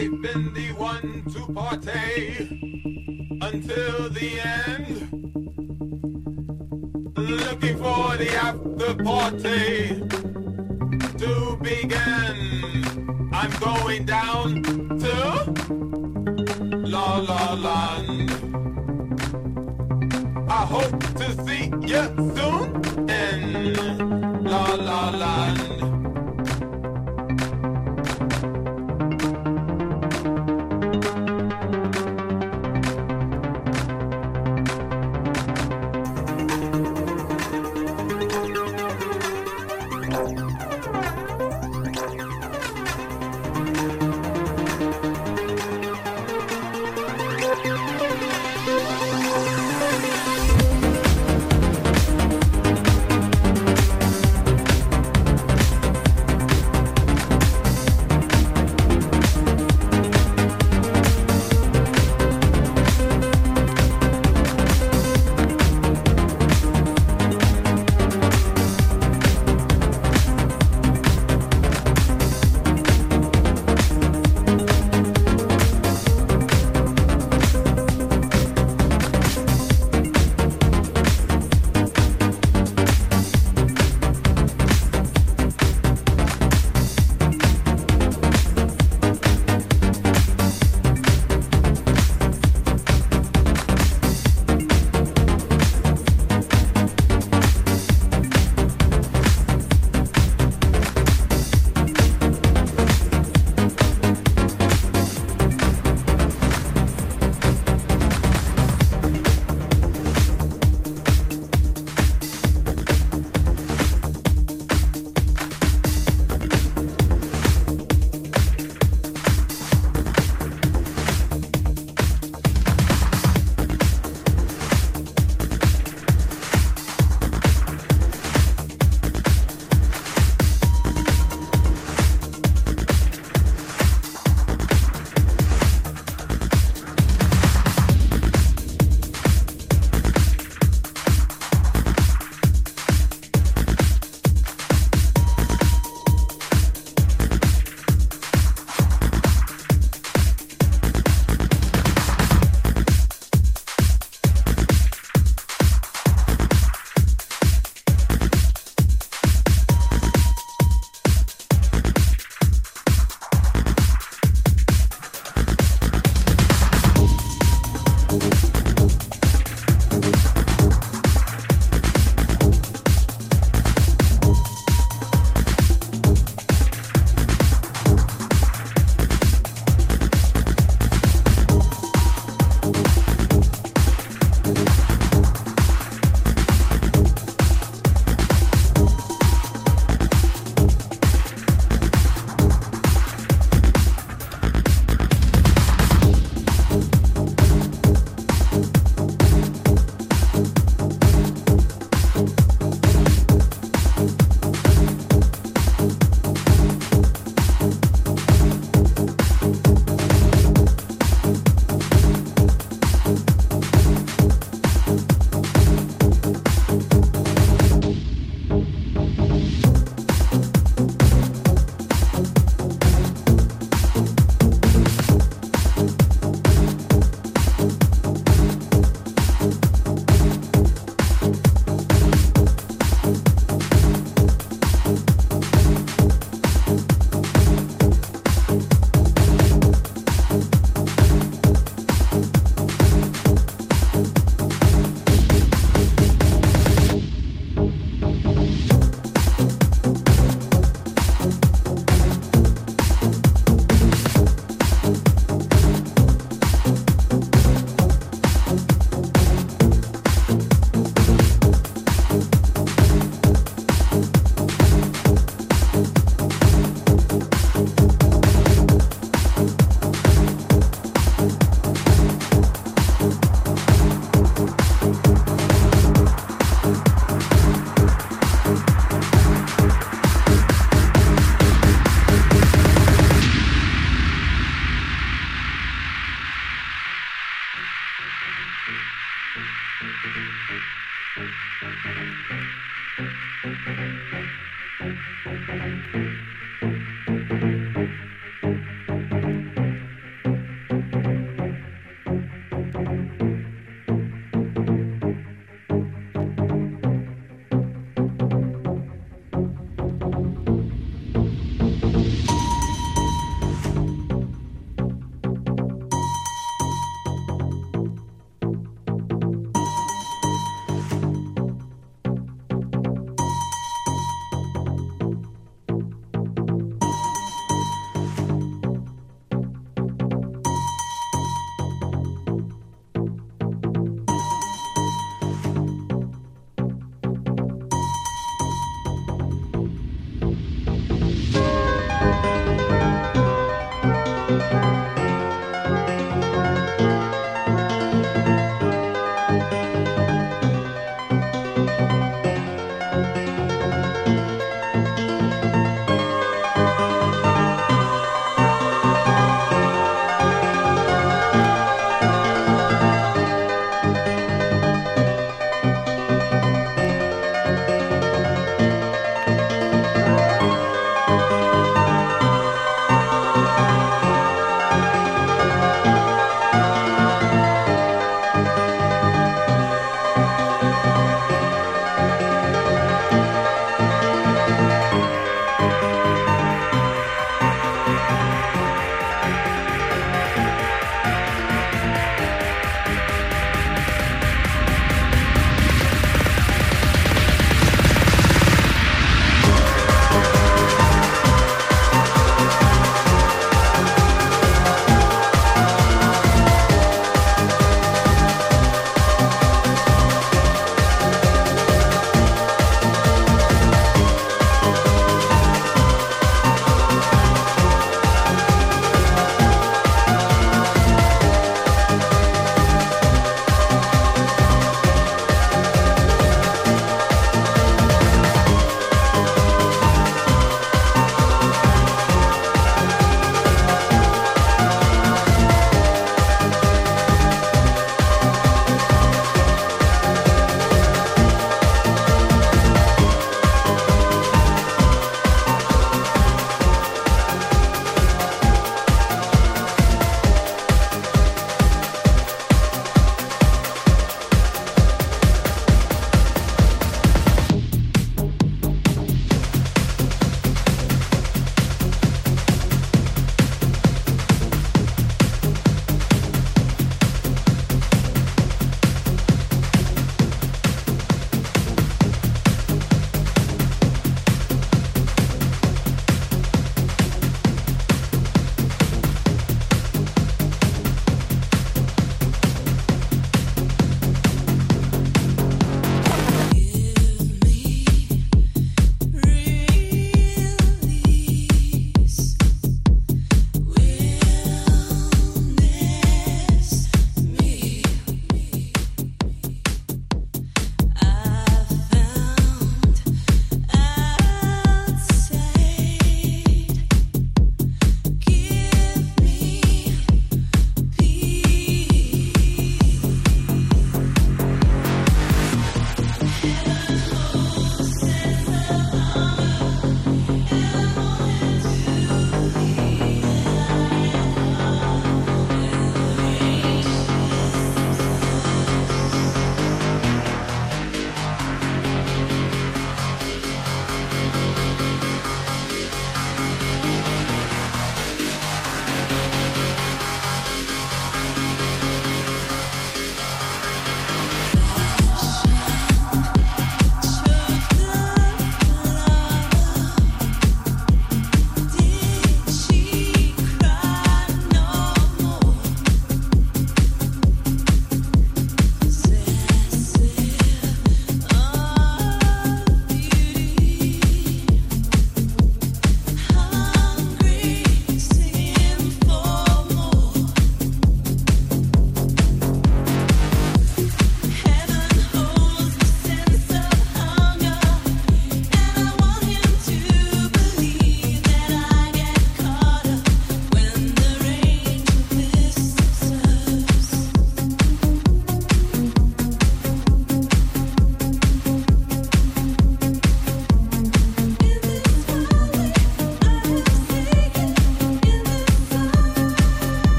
I've been the one to party until the end. Looking for the after party to begin. I'm going down to La La Land. I hope to see you soon in La La Land.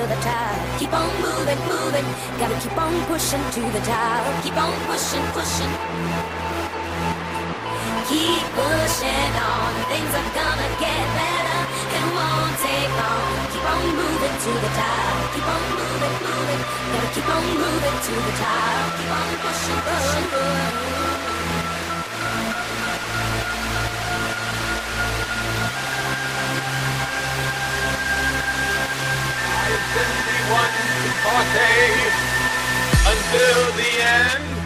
Pushing the top. Keep on moving, moving. Gotta keep on pushing to the top. Keep on pushing, pushing. Keep pushing on, things are gonna get better. It won't take long. Keep on moving to the top. Keep on moving, moving. Gotta keep on moving to the top. Keep on pushing, pushing, pushing. One party until the end.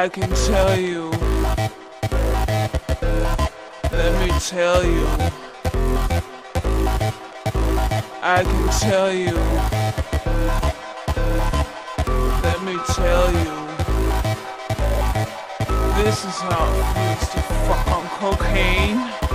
I can tell you. Let me tell you. I can tell you. Let me tell you. This is how it feels to fuck on cocaine.